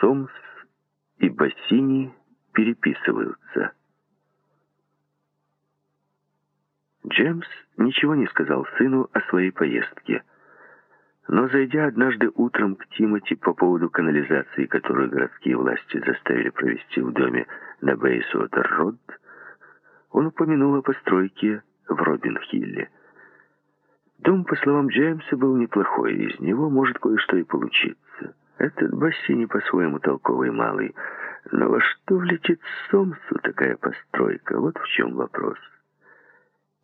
Сомс и Бассини переписываются. Джеймс ничего не сказал сыну о своей поездке. Но, зайдя однажды утром к Тимоти по поводу канализации, которую городские власти заставили провести в доме на Бейсуотер-Род, он упомянул о постройке в Робин-Хилле. Дом, по словам Джеймса, был неплохой, из него может кое-что и получиться. Этот бассейн по-своему толковый малый, но во что влетит Сомсу такая постройка? Вот в чем вопрос.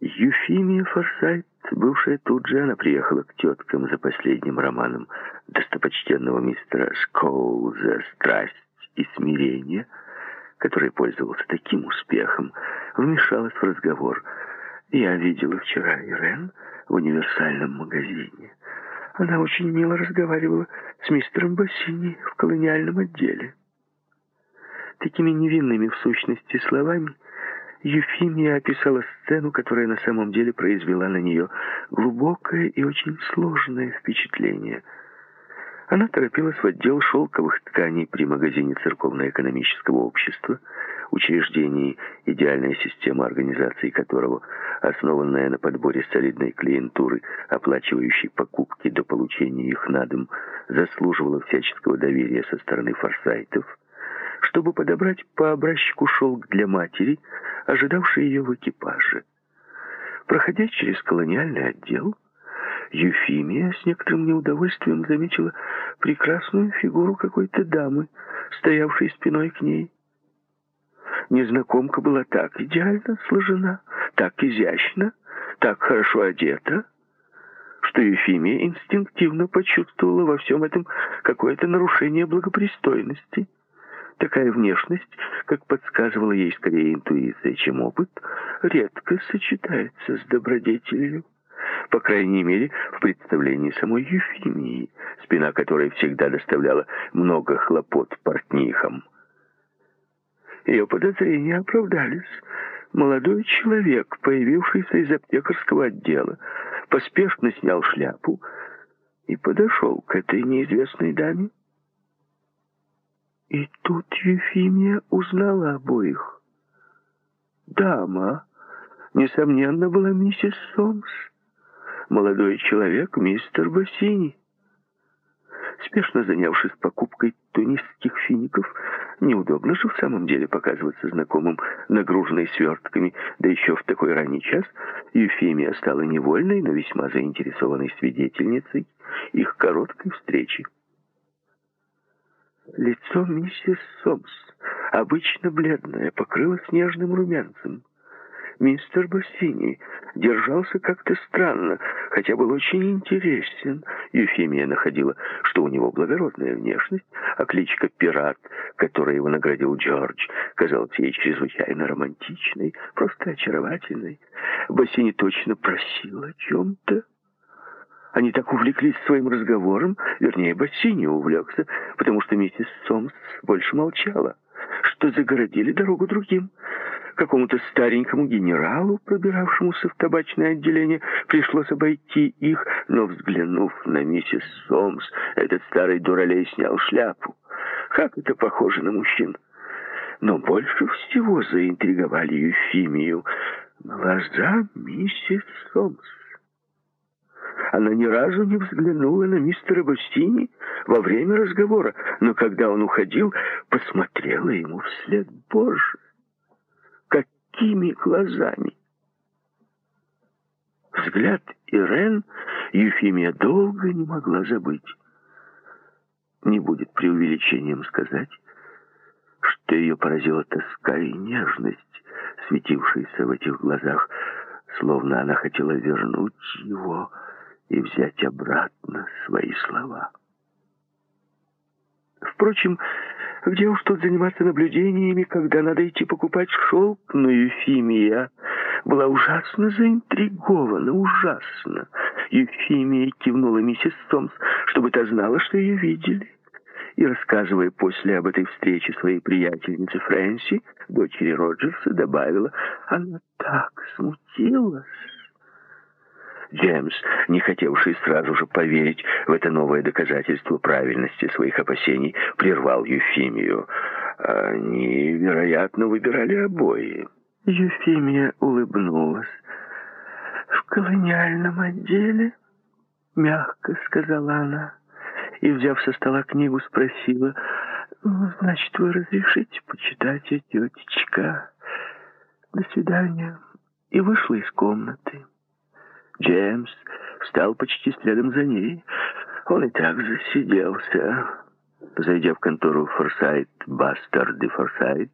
Юфимия Форсайт, бывшая тут же, она приехала к теткам за последним романом достопочтенного мистера Скоуза «Страсть и смирение», который пользовался таким успехом, вмешалась в разговор. «Я видела вчера Ирен в универсальном магазине. Она очень мило разговаривала с мистером Бассини в колониальном отделе». Такими невинными в сущности словами Ефимия описала сцену, которая на самом деле произвела на нее глубокое и очень сложное впечатление. Она торопилась в отдел шелковых тканей при магазине Церковно-экономического общества, учреждении, идеальная система организации которого, основанная на подборе солидной клиентуры, оплачивающей покупки до получения их на дом, заслуживала всяческого доверия со стороны форсайтов, чтобы подобрать по образчику шелк для матери, ожидавшей ее в экипаже. Проходя через колониальный отдел, Юфимия с некоторым неудовольствием заметила прекрасную фигуру какой-то дамы, стоявшей спиной к ней. Незнакомка была так идеально сложена, так изящна, так хорошо одета, что Ефимия инстинктивно почувствовала во всем этом какое-то нарушение благопристойности. Такая внешность, как подсказывала ей скорее интуиция, чем опыт, редко сочетается с добродетелью. По крайней мере, в представлении самой Юфимии, спина которой всегда доставляла много хлопот портнихам. Ее подозрения оправдались. Молодой человек, появившийся из аптекарского отдела, поспешно снял шляпу и подошел к этой неизвестной даме. И тут Ефимия узнала обоих. Дама, несомненно, была миссис Сомс. Молодой человек, мистер Бассини. Спешно занявшись покупкой тунисских фиников, неудобно же в самом деле показываться знакомым, нагруженной свертками, да еще в такой ранний час, Ефимия стала невольной, но весьма заинтересованной свидетельницей их короткой встречи. Лицо миссис Сомс, обычно бледное, покрылось нежным румянцем. Мистер Бассини держался как-то странно, хотя был очень интересен. Ефимия находила, что у него благородная внешность, а кличка «Пират», которой его наградил Джордж, казалась ей чрезвычайно романтичной, просто очаровательной. Бассини точно просил о чем-то. Они так увлеклись своим разговором, вернее, Бассини увлекся, потому что миссис Сомс больше молчала, что загородили дорогу другим. Какому-то старенькому генералу, пробиравшемуся в табачное отделение, пришлось обойти их, но, взглянув на миссис Сомс, этот старый дуралей снял шляпу. Как это похоже на мужчин! Но больше всего заинтриговали Ефимию глаза миссис Сомс. Она ни разу не взглянула на мистера Бастини во время разговора, но когда он уходил, посмотрела ему вслед. Боже, какими глазами! Взгляд Ирен Ефимия долго не могла забыть. Не будет преувеличением сказать, что ее поразила тоска и нежность, светившаяся в этих глазах, словно она хотела вернуть его и взять обратно свои слова. Впрочем, где уж тут заниматься наблюдениями, когда надо идти покупать шелк, но Ефимия была ужасно заинтригована, ужасно. Ефимия кивнула миссис Сомс, чтобы та знала, что ее видели. И, рассказывая после об этой встрече своей приятельнице Фрэнси, дочери Роджерса, добавила, она так смутилась. Джеймс, не хотевший сразу же поверить в это новое доказательство правильности своих опасений, прервал Юфимию. Они, вероятно, выбирали обои. Юфимия улыбнулась. «В колониальном отделе?» — мягко сказала она. И, взяв со стола книгу, спросила, «Ну, «Значит, вы разрешите почитать, ее, тетечка? До свидания». И вышла из комнаты. Джеймс встал почти следом за ней. Он и так засиделся. Зайдя в контору Форсайт, Бастард и Форсайт,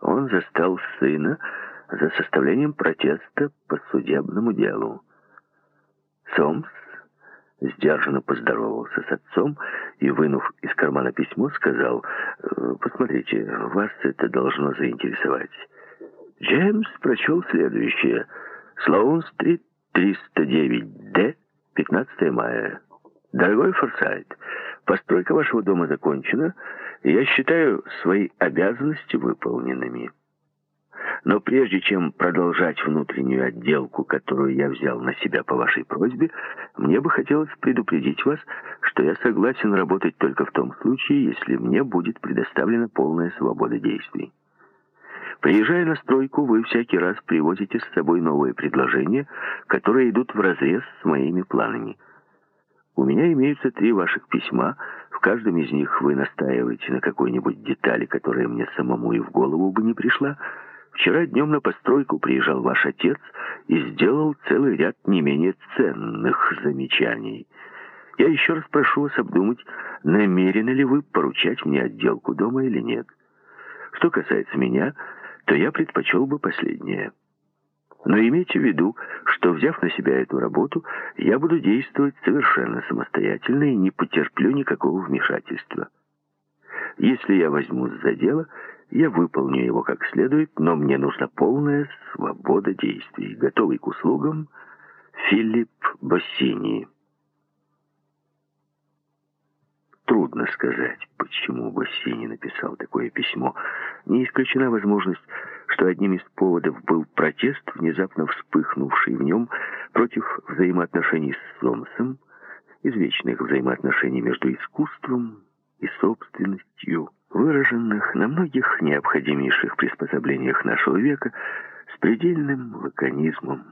он застал сына за составлением протеста по судебному делу. Сомс сдержанно поздоровался с отцом и, вынув из кармана письмо, сказал, «Э, «Посмотрите, вас это должно заинтересовать». Джеймс прочел следующее. «Слоун-стрит, 309-Д, 15 мая. Дорогой Форсайт, постройка вашего дома закончена, и я считаю свои обязанности выполненными». Но прежде чем продолжать внутреннюю отделку, которую я взял на себя по вашей просьбе, мне бы хотелось предупредить вас, что я согласен работать только в том случае, если мне будет предоставлена полная свобода действий. Приезжая на стройку, вы всякий раз привозите с собой новые предложения, которые идут вразрез с моими планами. У меня имеются три ваших письма. В каждом из них вы настаиваете на какой-нибудь детали, которая мне самому и в голову бы не пришла, Вчера днем на постройку приезжал ваш отец и сделал целый ряд не менее ценных замечаний. Я еще раз прошу вас обдумать, намерены ли вы поручать мне отделку дома или нет. Что касается меня, то я предпочел бы последнее. Но имейте в виду, что, взяв на себя эту работу, я буду действовать совершенно самостоятельно и не потерплю никакого вмешательства. Если я возьмусь за дело, я выполню его как следует, но мне нужна полная свобода действий. Готовый к услугам Филипп Боссини. Трудно сказать, почему Боссини написал такое письмо. Не исключена возможность, что одним из поводов был протест, внезапно вспыхнувший в нем против взаимоотношений с Сомсом, извечных взаимоотношений между искусством и собственностью, выраженных на многих необходимейших приспособлениях нашего века с предельным лаконизмом,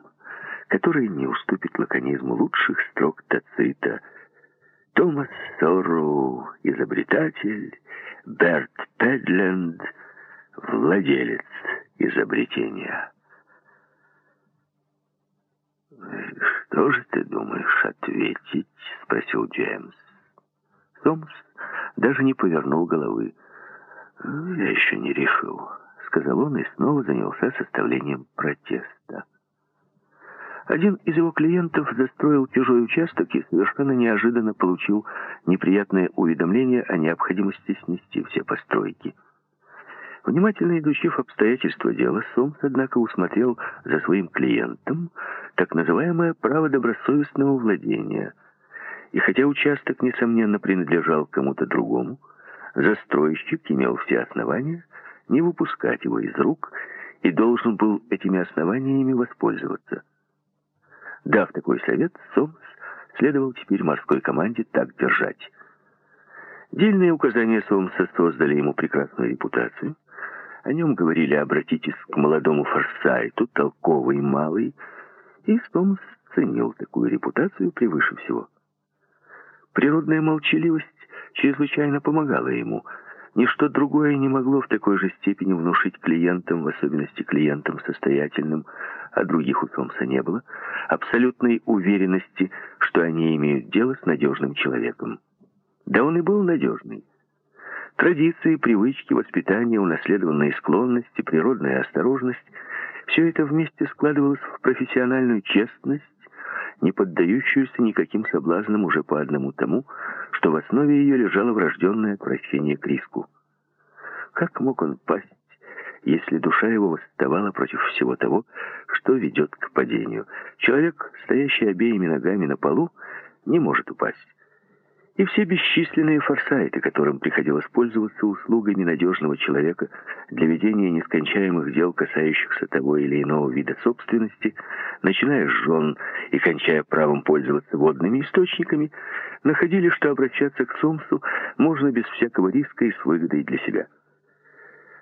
который не уступит лаконизму лучших строк Тацита. Томас Сорроу, изобретатель, Берт Педленд, владелец изобретения. «Что же ты думаешь ответить?» — спросил Джеймс. Томас даже не повернул головы. «Я еще не решил», — сказал он и снова занялся составлением протеста. Один из его клиентов застроил чужой участок и совершенно неожиданно получил неприятное уведомление о необходимости снести все постройки. Внимательно изучив обстоятельства дела, Сомс, однако, усмотрел за своим клиентом так называемое право добросовестного владения. И хотя участок, несомненно, принадлежал кому-то другому, застройщик имел все основания не выпускать его из рук и должен был этими основаниями воспользоваться. Дав такой совет, Сомс следовал теперь морской команде так держать. Дельные указания Сомса создали ему прекрасную репутацию. О нем говорили «обратитесь к молодому Форсайту, толковый малый», и Сомс ценил такую репутацию превыше всего. Природная молчаливость чрезвычайно помогало ему. Ничто другое не могло в такой же степени внушить клиентам, в особенности клиентам состоятельным, а других у Томса не было, абсолютной уверенности, что они имеют дело с надежным человеком. Да он и был надежный. Традиции, привычки, воспитание, унаследованные склонности, природная осторожность — все это вместе складывалось в профессиональную честность, не поддающуюся никаким соблазнам уже по одному тому, что в основе ее лежало врожденное отвращение к риску. Как мог он пасть, если душа его восставала против всего того, что ведет к падению? Человек, стоящий обеими ногами на полу, не может упасть. И все бесчисленные форсайты, которым приходилось пользоваться услугами надежного человека для ведения нескончаемых дел, касающихся того или иного вида собственности, начиная с жен и кончая правом пользоваться водными источниками, находили, что обращаться к Сомсу можно без всякого риска и с выгодой для себя.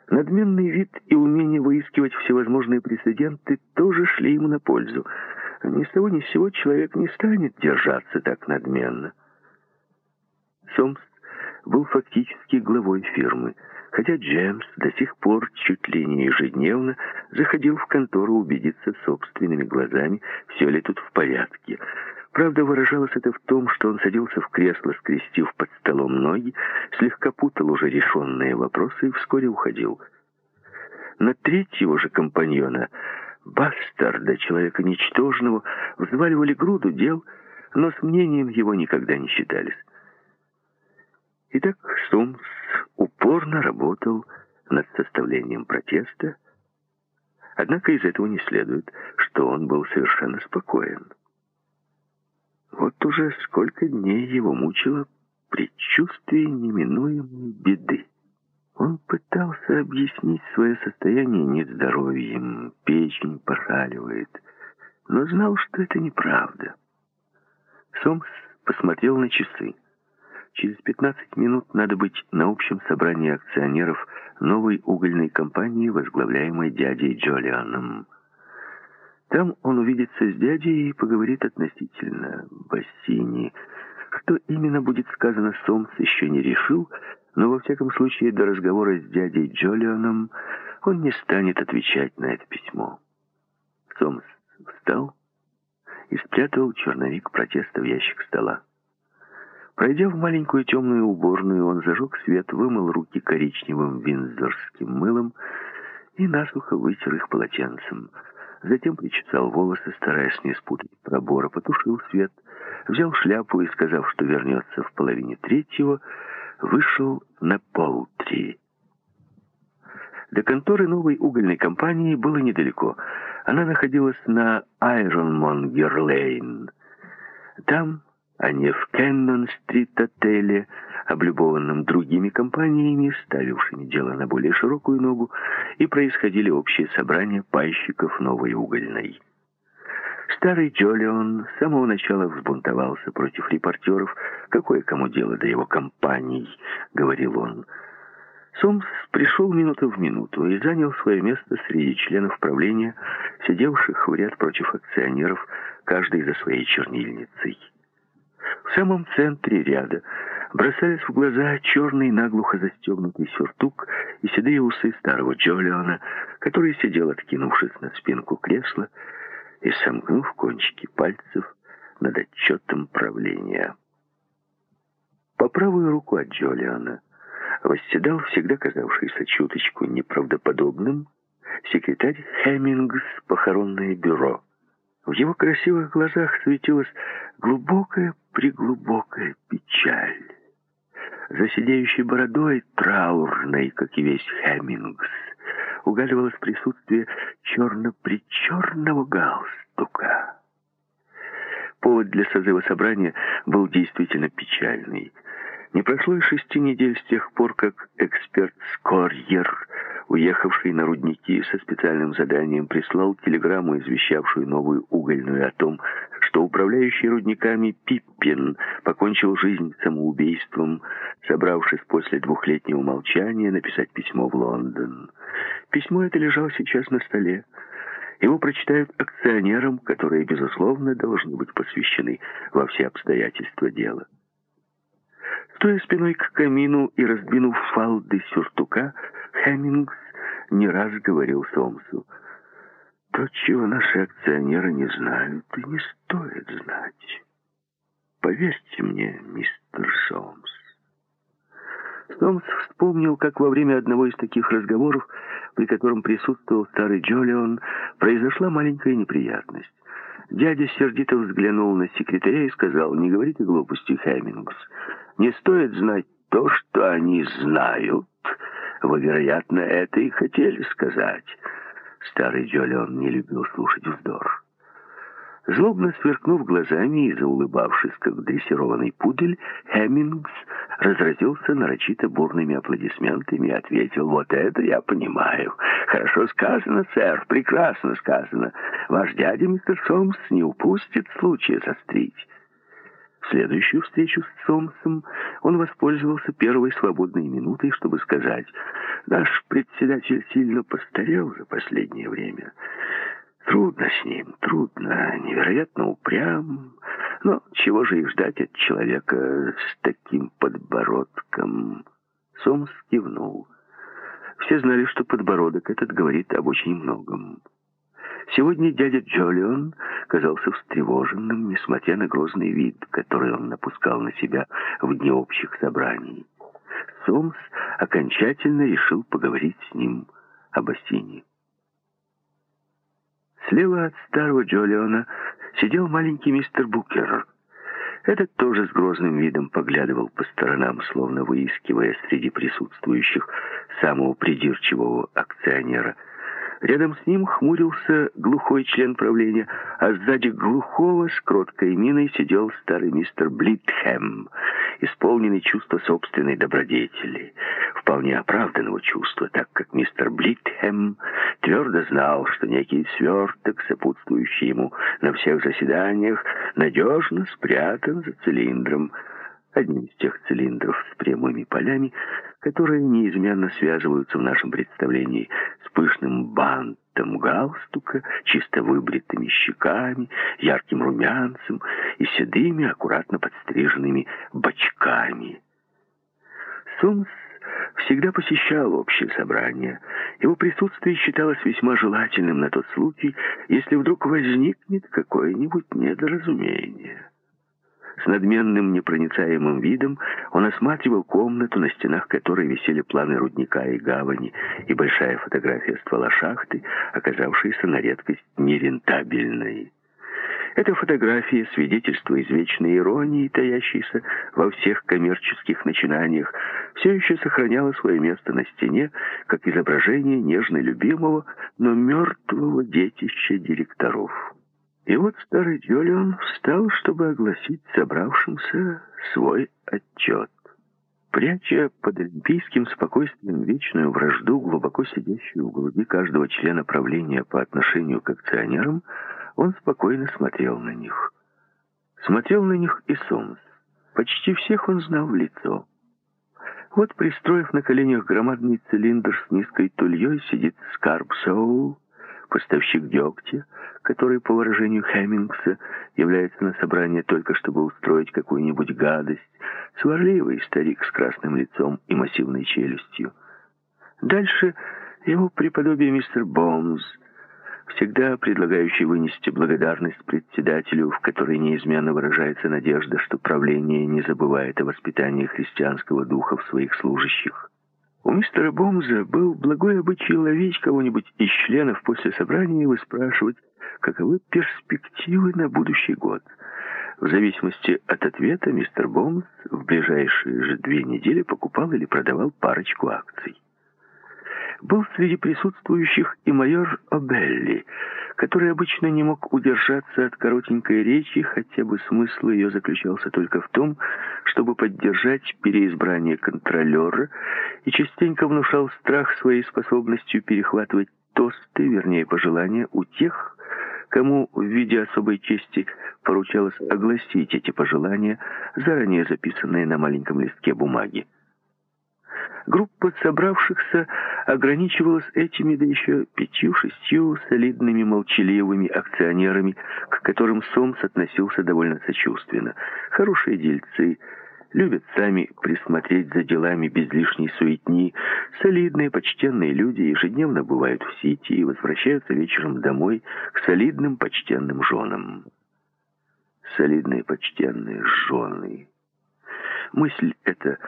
Надменный вид и умение выискивать всевозможные прецеденты тоже шли ему на пользу. Ни с того ни с сего человек не станет держаться так надменно. Сомс был фактически главой фирмы, хотя Джеймс до сих пор чуть ли не ежедневно заходил в контору убедиться собственными глазами, все ли тут в порядке. Правда, выражалось это в том, что он садился в кресло, скрестив под столом ноги, слегка путал уже решенные вопросы и вскоре уходил. На третьего же компаньона, бастарда, человека ничтожного, взваливали груду дел, но с мнением его никогда не считались. Итак, Сумс упорно работал над составлением протеста, однако из этого не следует, что он был совершенно спокоен. Вот уже сколько дней его мучило предчувствие неминуемой беды. Он пытался объяснить свое состояние нездоровьем, печень пошаливает, но знал, что это неправда. Сомс посмотрел на часы. Через 15 минут надо быть на общем собрании акционеров новой угольной компании, возглавляемой дядей Джолианом. Там он увидится с дядей и поговорит относительно Бассини. Что именно будет сказано Сомс, еще не решил, но во всяком случае до разговора с дядей Джолианом он не станет отвечать на это письмо. Сомс встал и спрятал черновик протеста в ящик стола. Пройдя в маленькую темную уборную, он зажег свет, вымыл руки коричневым виндзорским мылом и насухо вытер их полотенцем. Затем причесал волосы, стараясь не спутать пробора, потушил свет, взял шляпу и, сказав, что вернется в половине третьего, вышел на полтри. До конторы новой угольной компании было недалеко. Она находилась на Айронмонгер-Лейн. Там а не в Кеннон-стрит-отеле, облюбованном другими компаниями, ставившими дело на более широкую ногу, и происходили общие собрания пайщиков новой угольной. Старый Джолион с самого начала взбунтовался против репортеров. «Какое кому дело до его компаний?» — говорил он. Сомс пришел минуту в минуту и занял свое место среди членов правления, сидевших в ряд против акционеров, каждый за своей чернильницей. В самом центре ряда бросались в глаза черный наглухо застегнутый сюртук и седые усы старого Джолиона, который сидел, откинувшись на спинку кресла и сомкнув кончики пальцев над отчетом правления. По правую руку от Джолиона восседал всегда казавшийся чуточку неправдоподобным секретарь Хеммингс похоронное бюро. В его красивых глазах светилась глубокая преглубокая печаль. За сидеющей бородой, траурной, как и весь Хеммингс, угадывалось присутствие черно-причерного галстука. Повод для созыва собрания был действительно печальный. Не прошло и шести недель с тех пор, как эксперт Скорьер уехавший на рудники со специальным заданием, прислал телеграмму, извещавшую новую угольную о том, что управляющий рудниками Пиппин покончил жизнь самоубийством, собравшись после двухлетнего молчания написать письмо в Лондон. Письмо это лежало сейчас на столе. Его прочитают акционерам, которые, безусловно, должны быть посвящены во все обстоятельства дела. Стоя спиной к камину и раздвинув фалды сюртука, Хеммингс не раз говорил Сомсу, «То, чего наши акционеры не знают, и не стоит знать. Поверьте мне, мистер Сомс». Сомс вспомнил, как во время одного из таких разговоров, при котором присутствовал старый Джолион, произошла маленькая неприятность. Дядя сердито взглянул на секретаря и сказал, «Не говорите глупости, Хэммингс. Не стоит знать то, что они знают. Вы, вероятно, это и хотели сказать». Старый Джолион не любил слушать вздор. Злобно сверкнув глазами и заулыбавшись, как дрессированный пудель, Хеммингс разразился нарочито бурными аплодисментами и ответил, «Вот это я понимаю. Хорошо сказано, сэр, прекрасно сказано. Ваш дядя, мистер Сомс, не упустит случая сострить». Следующую встречу с Сомсом он воспользовался первой свободной минутой, чтобы сказать, «Наш председатель сильно постарел за последнее время». Трудно с ним, трудно, невероятно упрям. Но чего же и ждать от человека с таким подбородком? Сомс кивнул. Все знали, что подбородок этот говорит об очень многом. Сегодня дядя Джолион казался встревоженным, несмотря на грозный вид, который он напускал на себя в дни общих собраний. Сомс окончательно решил поговорить с ним об Осине. Слева от старого Джолиона сидел маленький мистер Букер. Этот тоже с грозным видом поглядывал по сторонам, словно выискивая среди присутствующих самого придирчивого акционера – Рядом с ним хмурился глухой член правления, а сзади глухого с кроткой миной сидел старый мистер Блитхэм, исполненный чувства собственной добродетели, вполне оправданного чувства, так как мистер Блитхэм твердо знал, что некий сверток, сопутствующий ему на всех заседаниях, надежно спрятан за цилиндром, одним из тех цилиндров с прямыми полями, которые неизменно связываются в нашем представлении с пышным бантом галстука, чисто выбритыми щеками, ярким румянцем и седыми, аккуратно подстриженными бочками. Сомс всегда посещал общие собрания. Его присутствие считалось весьма желательным на тот случай, если вдруг возникнет какое-нибудь недоразумение. С надменным непроницаемым видом он осматривал комнату, на стенах которой висели планы рудника и гавани, и большая фотография ствола шахты, оказавшаяся на редкость нерентабельной. Эта фотография, свидетельство извечной иронии, таящейся во всех коммерческих начинаниях, все еще сохраняла свое место на стене, как изображение нежно любимого, но мертвого детища директоров. И вот старый Джолион встал, чтобы огласить собравшимся свой отчет. Пряча под олимпийским спокойствием вечную вражду, глубоко сидящую в груди каждого члена правления по отношению к акционерам, он спокойно смотрел на них. Смотрел на них и Сомс. Почти всех он знал в лицо. Вот, пристроив на коленях громадный цилиндр с низкой тульей, сидит Скарб Соул, поставщик дегтя, который, по выражению Хеммингса, является на собрание только чтобы устроить какую-нибудь гадость, сварливый старик с красным лицом и массивной челюстью. Дальше его преподобие мистер Бомс, всегда предлагающий вынести благодарность председателю, в которой неизменно выражается надежда, что правление не забывает о воспитании христианского духа в своих служащих. У мистера Бомза был благой обычай ловить кого-нибудь из членов после собрания и выспрашивать, каковы перспективы на будущий год. В зависимости от ответа мистер Бомс в ближайшие же две недели покупал или продавал парочку акций. Был среди присутствующих и майор О'Белли, который обычно не мог удержаться от коротенькой речи, хотя бы смысл ее заключался только в том, чтобы поддержать переизбрание контролера, и частенько внушал страх своей способностью перехватывать тосты, вернее, пожелания у тех, кому в виде особой чести поручалось огласить эти пожелания, заранее записанные на маленьком листке бумаги. Группа собравшихся ограничивалась этими, да еще пятью-шестью солидными молчаливыми акционерами, к которым Сомс относился довольно сочувственно. Хорошие дельцы, любят сами присмотреть за делами без лишней суетни. Солидные, почтенные люди ежедневно бывают в Сити и возвращаются вечером домой к солидным, почтенным женам. Солидные, почтенные жены. Мысль эта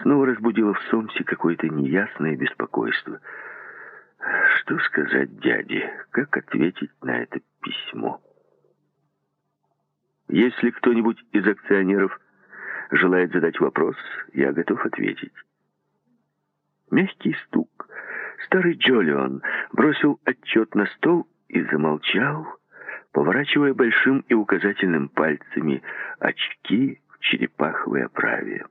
снова разбудила в Сомсе какое-то неясное беспокойство. Что сказать дяде? Как ответить на это письмо? Если кто-нибудь из акционеров желает задать вопрос, я готов ответить. Мягкий стук. Старый Джолион бросил отчет на стол и замолчал, поворачивая большим и указательным пальцами очки черепаховой оправе.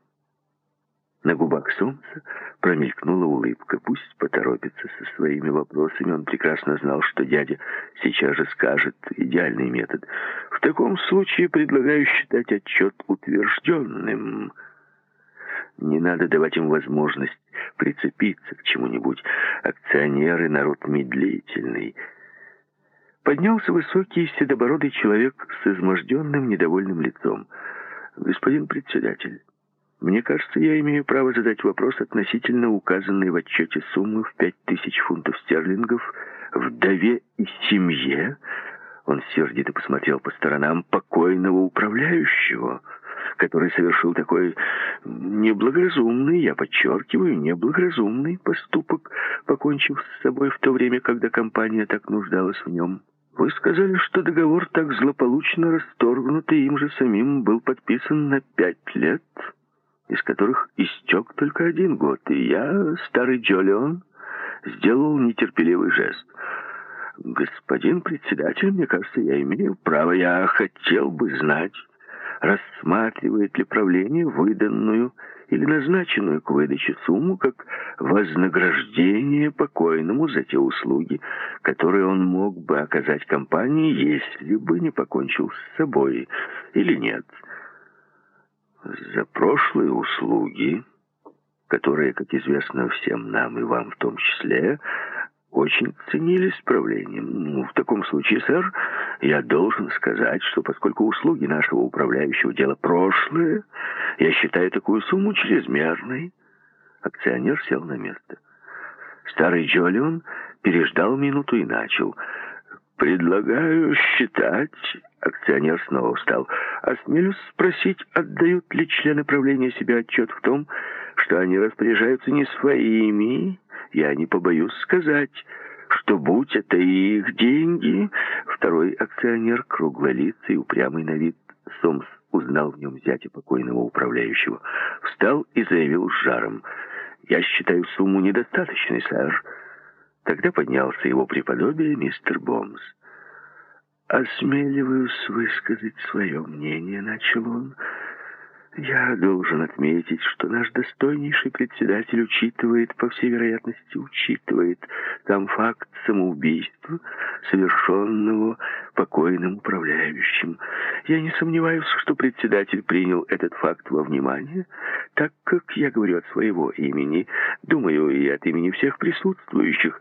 На губах солнца промелькнула улыбка. Пусть поторопится со своими вопросами. Он прекрасно знал, что дядя сейчас же скажет идеальный метод. В таком случае предлагаю считать отчет утвержденным. Не надо давать им возможность прицепиться к чему-нибудь. Акционеры — народ медлительный. Поднялся высокий седобородый человек с изможденным недовольным лицом. «Господин председатель». Мне кажется, я имею право задать вопрос относительно указанной в отчете суммы в пять тысяч фунтов стерлингов вдове и семье. Он сердито посмотрел по сторонам покойного управляющего, который совершил такой неблагоразумный, я подчеркиваю, неблагоразумный поступок, покончив с собой в то время, когда компания так нуждалась в нем. Вы сказали, что договор так злополучно расторгнутый им же самим был подписан на пять лет из которых истек только один год, и я, старый Джолион, сделал нетерпеливый жест. «Господин председатель, мне кажется, я имею право, я хотел бы знать, рассматривает ли правление выданную или назначенную к выдаче сумму как вознаграждение покойному за те услуги, которые он мог бы оказать компании, если бы не покончил с собой, или нет» за прошлые услуги, которые, как известно всем нам и вам в том числе, очень ценились правлением. Ну, в таком случае, сэр, я должен сказать, что поскольку услуги нашего управляющего дело прошлое, я считаю такую сумму чрезмерной. Акционер сел на место. Старый Джолион переждал минуту и начал. «Предлагаю считать Акционер снова встал. «Осмелюсь спросить, отдают ли члены правления себе отчет в том, что они распоряжаются не своими, я не побоюсь сказать, что будь это их деньги...» Второй акционер, круглолицый, упрямый на вид, Сомс узнал в нем зятя покойного управляющего, встал и заявил с жаром. «Я считаю сумму недостаточной, сэр». Тогда поднялся его преподобие мистер Бомс. «Осмеливаюсь высказать свое мнение», — начал он. «Я должен отметить, что наш достойнейший председатель учитывает, по всей вероятности, учитывает там факт самоубийства, совершенного покойным управляющим. Я не сомневаюсь, что председатель принял этот факт во внимание, так как я говорю от своего имени, думаю, и от имени всех присутствующих,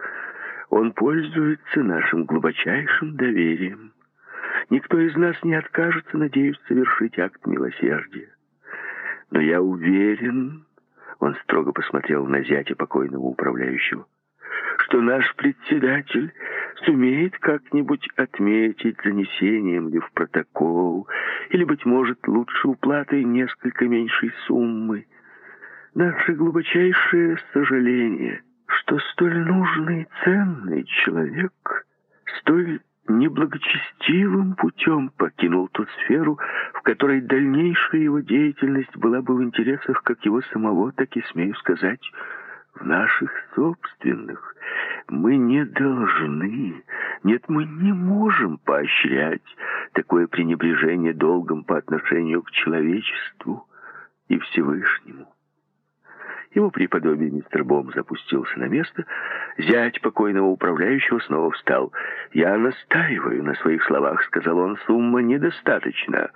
он пользуется нашим глубочайшим доверием». Никто из нас не откажется, надеюсь, совершить акт милосердия. Но я уверен, он строго посмотрел на зятя покойного управляющего, что наш председатель сумеет как-нибудь отметить занесением ли в протокол, или, быть может, лучше уплатой несколько меньшей суммы. Наше глубочайшее сожаление, что столь нужный и ценный человек, столь неблагочестивым путем покинул ту сферу, в которой дальнейшая его деятельность была бы в интересах как его самого, так и, смею сказать, в наших собственных. Мы не должны, нет, мы не можем поощрять такое пренебрежение долгом по отношению к человечеству и Всевышнему. Его преподобие мистер Бом запустился на место. Зять покойного управляющего снова встал. «Я настаиваю на своих словах», — сказал он. «Сумма недостаточна».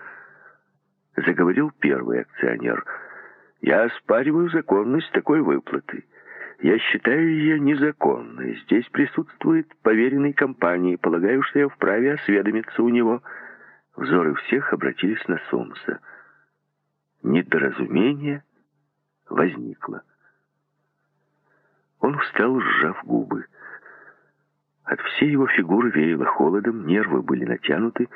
Заговорил первый акционер. «Я оспариваю законность такой выплаты. Я считаю ее незаконной. Здесь присутствует поверенный компании. Полагаю, что я вправе осведомиться у него». Взоры всех обратились на Сомса. Недоразумение — возникла. Он встал, сжав губы. От всей его фигуры веяло холодом, нервы были натянуты.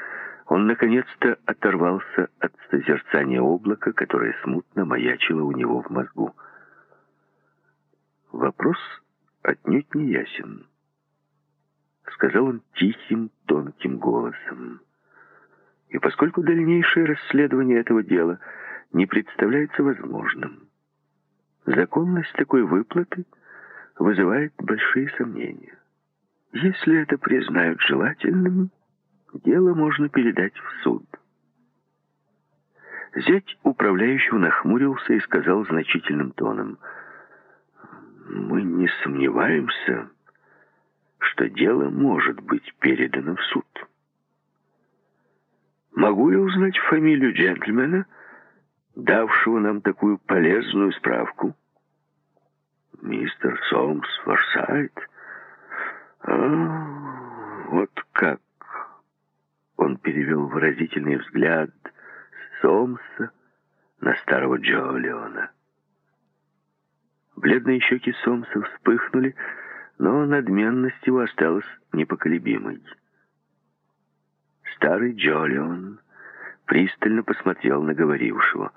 Он, наконец-то, оторвался от созерцания облака, которое смутно маячило у него в мозгу. Вопрос отнюдь не ясен. Сказал он тихим, тонким голосом. И поскольку дальнейшее расследование этого дела не представляется возможным, Законность такой выплаты вызывает большие сомнения. Если это признают желательным, дело можно передать в суд. Зять управляющего нахмурился и сказал значительным тоном, «Мы не сомневаемся, что дело может быть передано в суд. Могу я узнать фамилию джентльмена, давшего нам такую полезную справку?» «Мистер Сомс Форсайт? А, вот как!» Он перевел выразительный взгляд Сомса на старого Джолиона. Бледные щеки Сомса вспыхнули, но надменность его осталась непоколебимой. Старый Джолион пристально посмотрел на говорившего.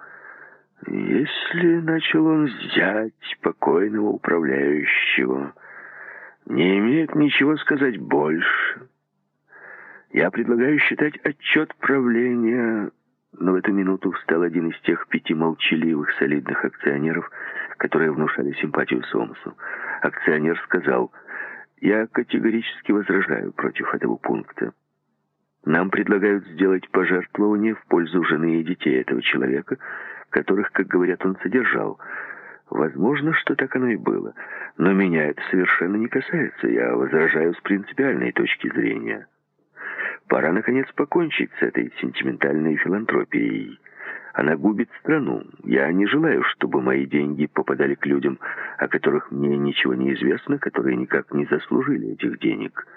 «Если начал он взять покойного управляющего, не имеет ничего сказать больше. Я предлагаю считать отчет правления но в эту минуту встал один из тех пяти молчаливых, солидных акционеров, которые внушали симпатию Сомсу. Акционер сказал, «Я категорически возражаю против этого пункта. Нам предлагают сделать пожертвование в пользу жены и детей этого человека, которых, как говорят, он содержал. Возможно, что так оно и было, но меня это совершенно не касается. Я возражаю с принципиальной точки зрения». Пора, наконец, покончить с этой сентиментальной филантропией. Она губит страну. Я не желаю, чтобы мои деньги попадали к людям, о которых мне ничего не известно, которые никак не заслужили этих денег.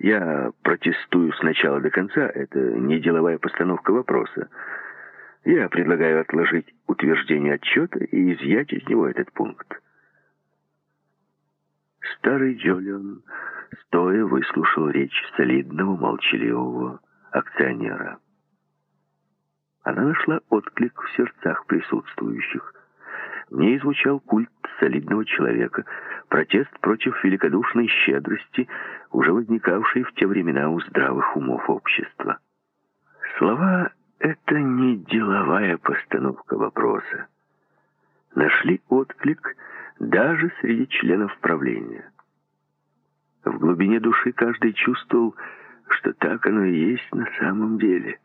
Я протестую с начала до конца. Это не деловая постановка вопроса. Я предлагаю отложить утверждение отчета и изъять из него этот пункт. Старый Джолион стоя выслушал речь солидного, молчаливого акционера. Она нашла отклик в сердцах присутствующих. В ней звучал культ солидного человека, протест против великодушной щедрости, уже возникавшей в те времена у здравых умов общества. Слова — это не деловая постановка вопроса. Нашли отклик даже среди членов правления. В глубине души каждый чувствовал, что так оно и есть на самом деле.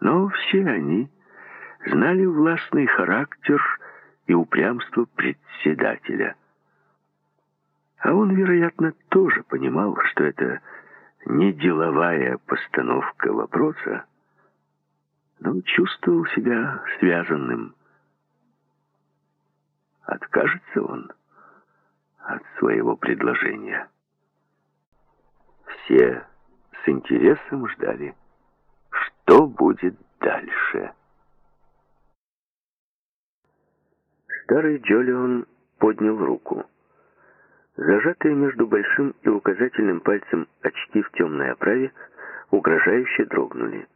Но все они знали властный характер и упрямство председателя. А он, вероятно, тоже понимал, что это не деловая постановка вопроса, но чувствовал себя связанным. Откажется он от своего предложения. Все с интересом ждали, что будет дальше. Старый Джолион поднял руку. Зажатые между большим и указательным пальцем очки в темной оправе угрожающе дрогнули.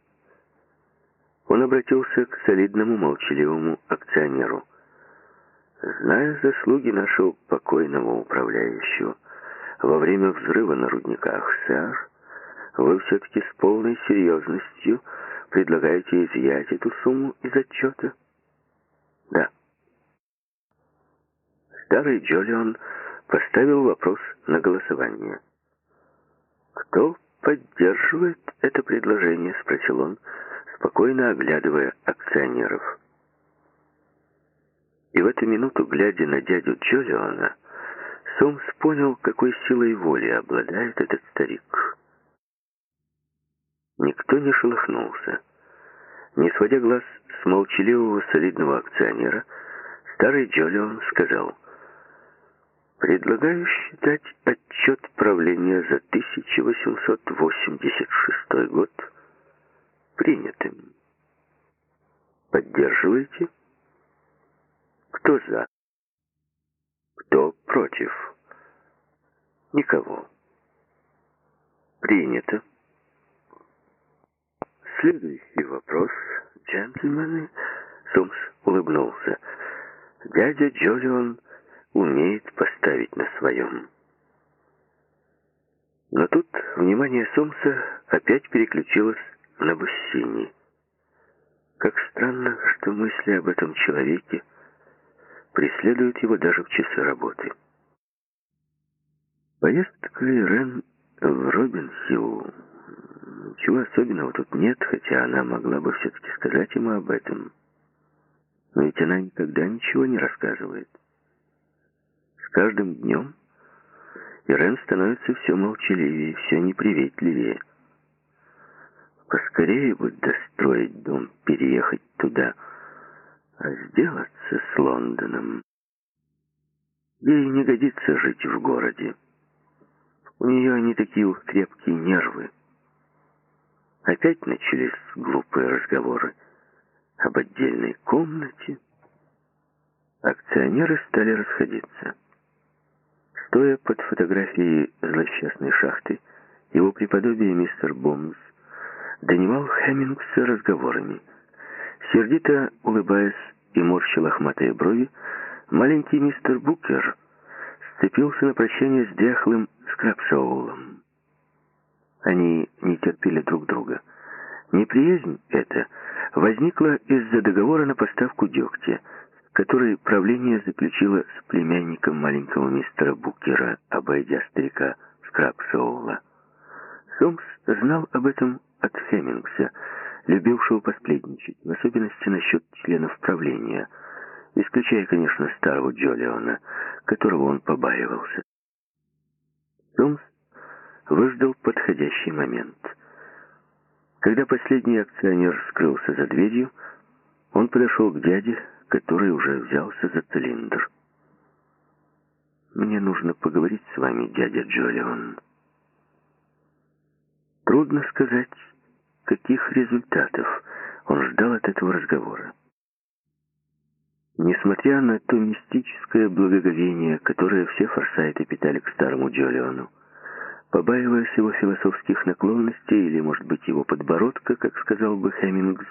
Он обратился к солидному молчаливому акционеру – Зная заслуги нашего покойного управляющего, во время взрыва на рудниках, сэр, вы все-таки с полной серьезностью предлагаете изъять эту сумму из отчета? Да. Старый Джолион поставил вопрос на голосование. «Кто поддерживает это предложение?» — спросил он, спокойно оглядывая акционеров. И в эту минуту, глядя на дядю Джолиона, Сомс понял, какой силой воли обладает этот старик. Никто не шелохнулся. Не сводя глаз с молчаливого солидного акционера, старый Джолион сказал, «Предлагаю считать отчет правления за 1886 год принятым. Поддерживаете?» Кто за? Кто против? Никого. Принято. Следующий вопрос, джентльмены. Сумс улыбнулся. Дядя Джолион умеет поставить на своем. Но тут внимание Сомса опять переключилось на Бассини. Как странно, что мысли об этом человеке преследуют его даже в часы работы. Поездка Ирен в Робинхилл Ничего особенного тут нет, хотя она могла бы все-таки сказать ему об этом. Но ведь она никогда ничего не рассказывает. С каждым днем Ирен становится все молчаливее, все неприветливее. Поскорее бы достроить дом, переехать туда, а сделаться с Лондоном. Ей не годится жить в городе. У нее не такие уж крепкие нервы. Опять начались глупые разговоры об отдельной комнате. Акционеры стали расходиться. Стоя под фотографией злосчастной шахты, его преподобие мистер Бомс донимал Хэммингса разговорами. Сердито улыбаясь и морща лохматые брови, маленький мистер Букер сцепился на прощание с дряхлым Скрабсоулом. Они не терпели друг друга. Неприязнь эта возникла из-за договора на поставку дегтя, который правление заключило с племянником маленького мистера Букера, обойдя старика Скрабсоула. Сомс знал об этом от Хеммингса, любившего посплетничать, в особенности насчет членов правления, исключая, конечно, старого Джолиона, которого он побаивался. Сомс выждал подходящий момент. Когда последний акционер скрылся за дверью, он подошел к дяде, который уже взялся за цилиндр. «Мне нужно поговорить с вами, дядя Джолион». Трудно сказать, каких результатов он ждал от этого разговора. Несмотря на то мистическое благоговение, которое все форсайты питали к старому Джолиону, побаиваясь его философских наклонностей или, может быть, его подбородка, как сказал бы Хемингс,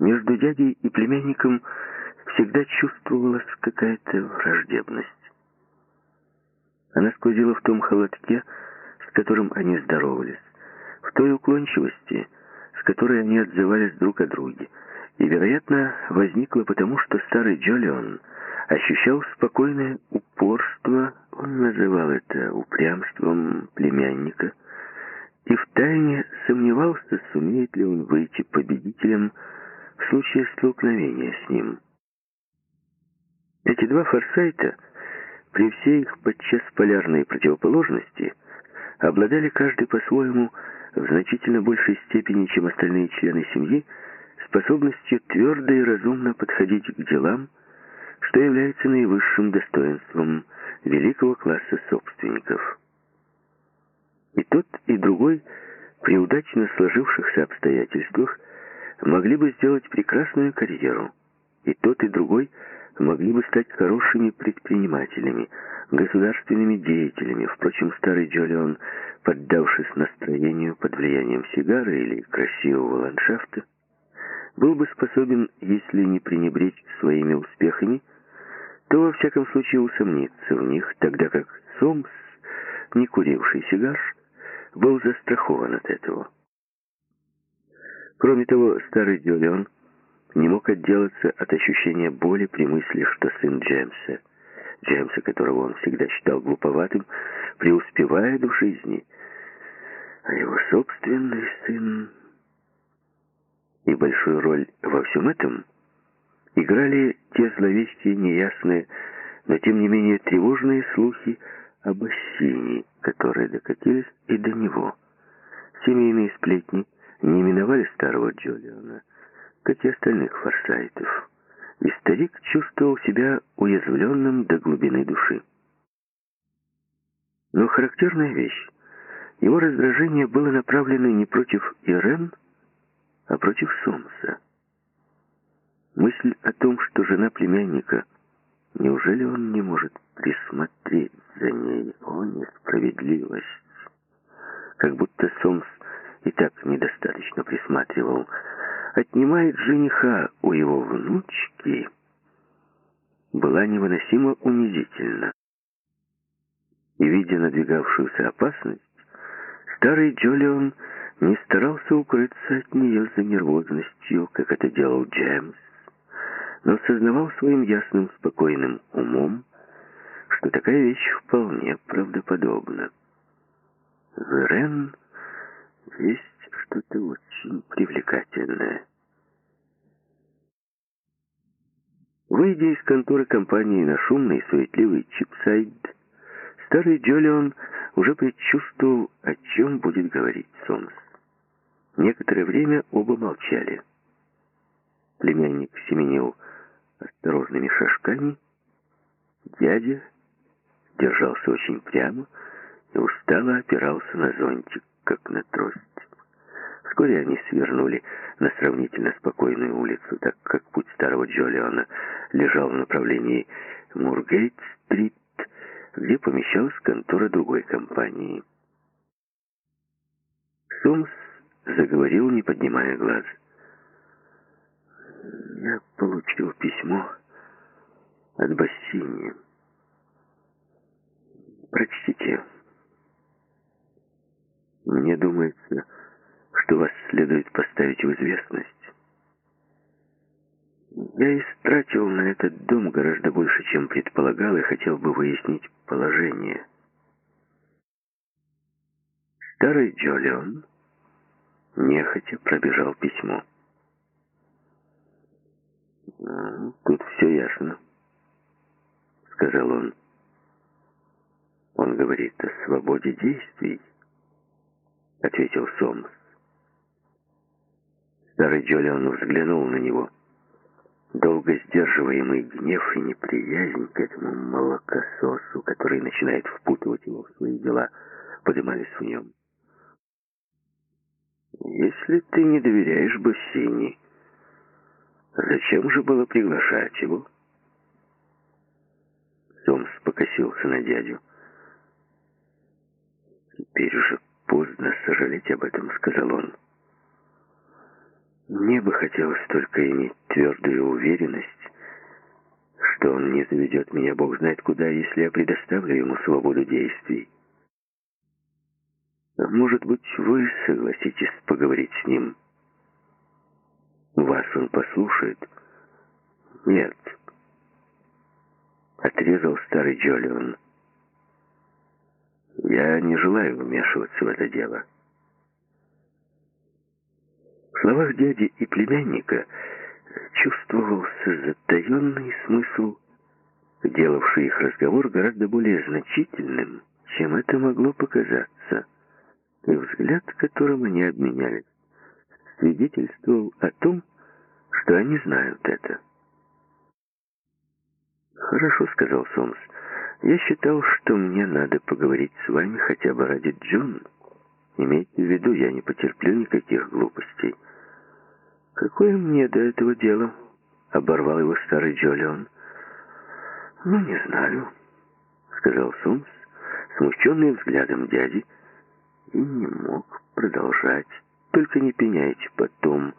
между дядей и племянником всегда чувствовалась какая-то враждебность. Она сквозила в том холодке, с которым они здоровались, той уклончивости, с которой они отзывались друг о друге, и, вероятно, возникла потому, что старый Джолион ощущал спокойное упорство, он называл это упрямством племянника, и втайне сомневался, сумеет ли он выйти победителем в случае столкновения с ним. Эти два форсайта, при всей их подчас полярной противоположности, обладали каждый по-своему в значительно большей степени, чем остальные члены семьи, способностью твердо и разумно подходить к делам, что является наивысшим достоинством великого класса собственников. И тот, и другой при удачно сложившихся обстоятельствах могли бы сделать прекрасную карьеру. И тот, и другой могли бы стать хорошими предпринимателями, государственными деятелями. Впрочем, старый Джолион, поддавшись настроению под влиянием сигары или красивого ландшафта, был бы способен, если не пренебречь своими успехами, то во всяком случае усомниться в них, тогда как Сомс, не куривший сигар, был застрахован от этого. Кроме того, старый Дюлеон не мог отделаться от ощущения боли при мысли, что сын Джеймса, Джеймса, которого он всегда считал глуповатым, преуспевает в жизни, а его собственный сын... И большую роль во всем этом играли те зловещие, неясные, но тем не менее тревожные слухи об Ассине, которые докатились и до него. Семейные сплетни не именовали старого Джолиона, как и остальных форсайтов, и старик чувствовал себя уязвленным до глубины души. Но характерная вещь, его раздражение было направлено не против Ирен, а против Сомса. Мысль о том, что жена племянника, неужели он не может присмотреть за ней? О, несправедливость! Как будто Сомс и так недостаточно присматривал, отнимает жениха у его внучки, была невыносимо унизительна. И, видя надвигавшуюся опасность, старый Джолион не старался укрыться от нее за нервозностью, как это делал Джеймс, но сознавал своим ясным, спокойным умом, что такая вещь вполне правдоподобна. В Ирен есть что-то очень привлекательное. Выйдя из конторы компании на шумный и суетливый Чипсайд, старый Джолион уже предчувствовал, о чем будет говорить Сомс. Некоторое время оба молчали. Племянник семенил осторожными шажками. Дядя держался очень прямо и устало опирался на зонтик, как на трость. Вскоре они свернули на сравнительно спокойную улицу, так как путь старого Джолиона лежал в направлении Мургейт-стрит, где помещалась контора другой компании. Сомс заговорил, не поднимая глаз. «Я получил письмо от Бассини. Прочтите. Мне думается, что вас следует поставить в известность. Я истратил на этот дом гораздо больше, чем предполагал, и хотел бы выяснить положение. Старый Джолион нехотя пробежал письмо. «Тут все ясно», — сказал он. «Он говорит о свободе действий», — ответил Сомс. Старый Джолион взглянул на него. Долго сдерживаемый гнев и неприязнь к этому молокососу, который начинает впутывать его в свои дела, поднимались в нем. «Если ты не доверяешь Бассини, зачем же было приглашать его?» Сомс покосился на дядю. «Теперь уже поздно сожалеть об этом», — сказал он. Мне бы хотелось только иметь твердую уверенность, что он не заведет меня, Бог знает куда, если я предоставлю ему свободу действий. А может быть, вы согласитесь поговорить с ним? Вас он послушает? Нет. Отрезал старый Джолион. Я не желаю вмешиваться в это дело. Словах дяди и племянника чувствовался затаенный смысл, делавший их разговор гораздо более значительным, чем это могло показаться. И взгляд, которым они обменялись, свидетельствовал о том, что они знают это. «Хорошо», — сказал Сомс. «Я считал, что мне надо поговорить с вами хотя бы ради Джун. Имейте в виду, я не потерплю никаких глупостей». «Какое мне до этого дело?» — оборвал его старый Джолион. «Ну, не знаю», — сказал Сомс, смущенный взглядом дяди, и не мог продолжать. «Только не пеняйте потом,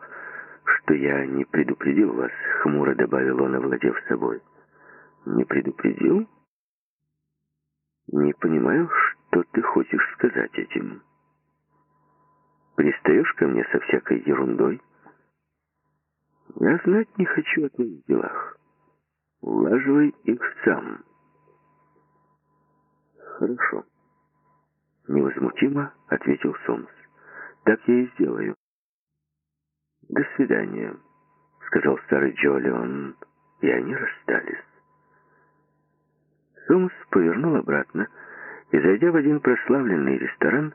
что я не предупредил вас», — хмуро добавил он, овладев собой. «Не предупредил?» «Не понимаю, что ты хочешь сказать этим. Пристаешь ко мне со всякой ерундой?» Я знать не хочу о твоих делах. Улаживай их сам. Хорошо. Невозмутимо ответил Сомс. Так я и сделаю. До свидания, сказал старый Джолион, и они расстались. Сомс повернул обратно и, зайдя в один прославленный ресторан,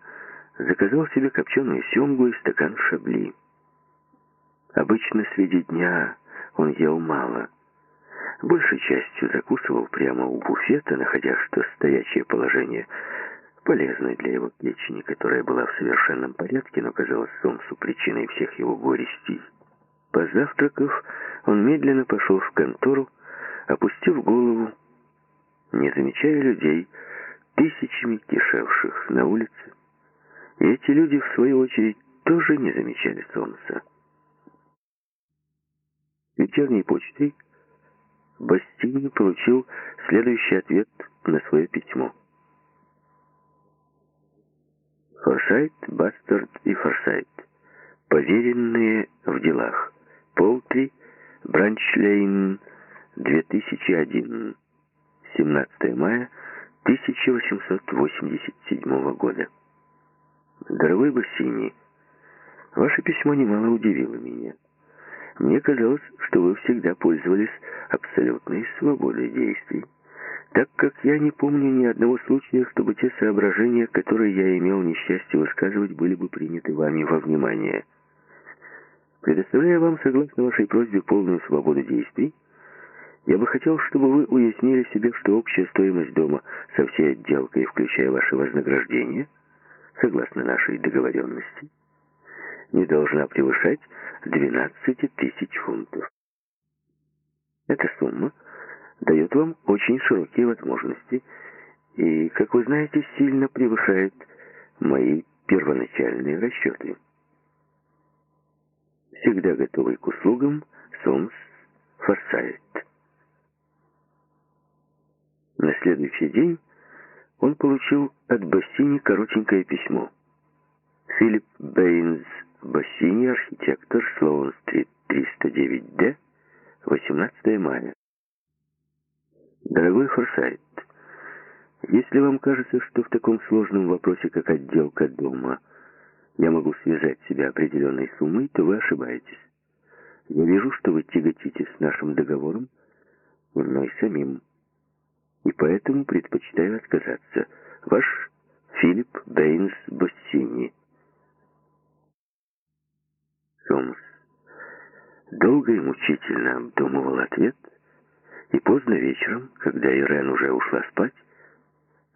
заказал себе копченую семгу и стакан шабли. Обычно среди дня он ел мало. Большей частью закусывал прямо у буфета, находя, что стоячее положение полезно для его печени, которая была в совершенном порядке, но казалась Сомсу причиной всех его горестей. Позавтракав, он медленно пошел в контору, опустив голову, не замечая людей, тысячами кишевших на улице. И эти люди, в свою очередь, тоже не замечали солнца вечерней почтой Бастини получил следующий ответ на свое письмо. Форсайт, Бастард и Форсайт. Поверенные в делах. Полтри, Бранчлейн, 2001. 17 мая 1887 года. Дорогой Бассини, Ваше письмо немало удивило меня. Мне казалось, что вы всегда пользовались абсолютной свободой действий, так как я не помню ни одного случая, чтобы те соображения, которые я имел несчастье высказывать, были бы приняты вами во внимание. Предоставляя вам, согласно вашей просьбе, полную свободу действий, я бы хотел, чтобы вы уяснили себе, что общая стоимость дома со всей отделкой, включая ваше вознаграждение, согласно нашей договоренности, не должна превышать 12 тысяч фунтов. Эта сумма дает вам очень широкие возможности и, как вы знаете, сильно превышает мои первоначальные расчеты. Всегда готовый к услугам Сомс Форсайт. На следующий день он получил от Бассини коротенькое письмо. Филипп Бэйнс Бассини, архитектор, Слоун-стрит, 309-Д, 18 мая. Дорогой Форсайт, если вам кажется, что в таком сложном вопросе, как отделка дома, я могу связать себя определенной суммой, то вы ошибаетесь. Я вижу, что вы тяготитесь с нашим договором мной самим, и поэтому предпочитаю отказаться. Ваш Филипп Бэйнс Боссини. Сомс долго и мучительно обдумывал ответ, и поздно вечером, когда Ирен уже ушла спать,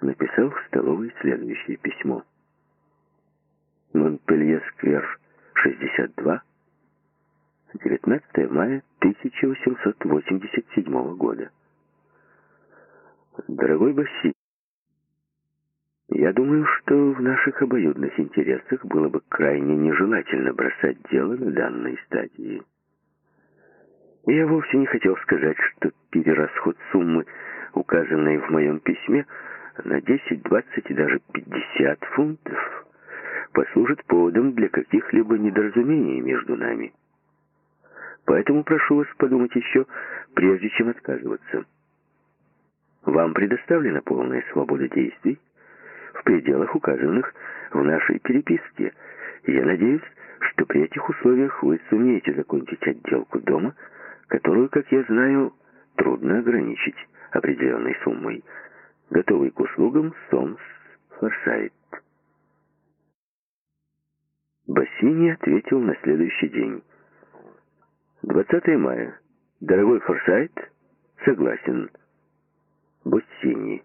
написал в столовой следующее письмо. Монпелье-сквер, 62, 19 мая 1887 года. Дорогой Басси, я думаю, что в наших обоюдных интересах было бы крайне нежелательно бросать дело на данной стадии. Я вовсе не хотел сказать, что перерасход суммы, указанной в моем письме, на 10, 20 и даже 50 фунтов, послужит поводом для каких-либо недоразумений между нами. Поэтому прошу вас подумать еще, прежде чем отказываться. Вам предоставлена полная свобода действий, в пределах, указанных в нашей переписке. Я надеюсь, что при этих условиях вы сумеете закончить отделку дома, которую, как я знаю, трудно ограничить определенной суммой. Готовый к услугам Сомс Форсайт. Бассини ответил на следующий день. 20 мая. Дорогой Форсайт, согласен. Бассини.